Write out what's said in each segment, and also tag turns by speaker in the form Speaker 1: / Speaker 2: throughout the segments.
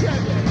Speaker 1: Chevy.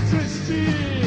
Speaker 1: Christine.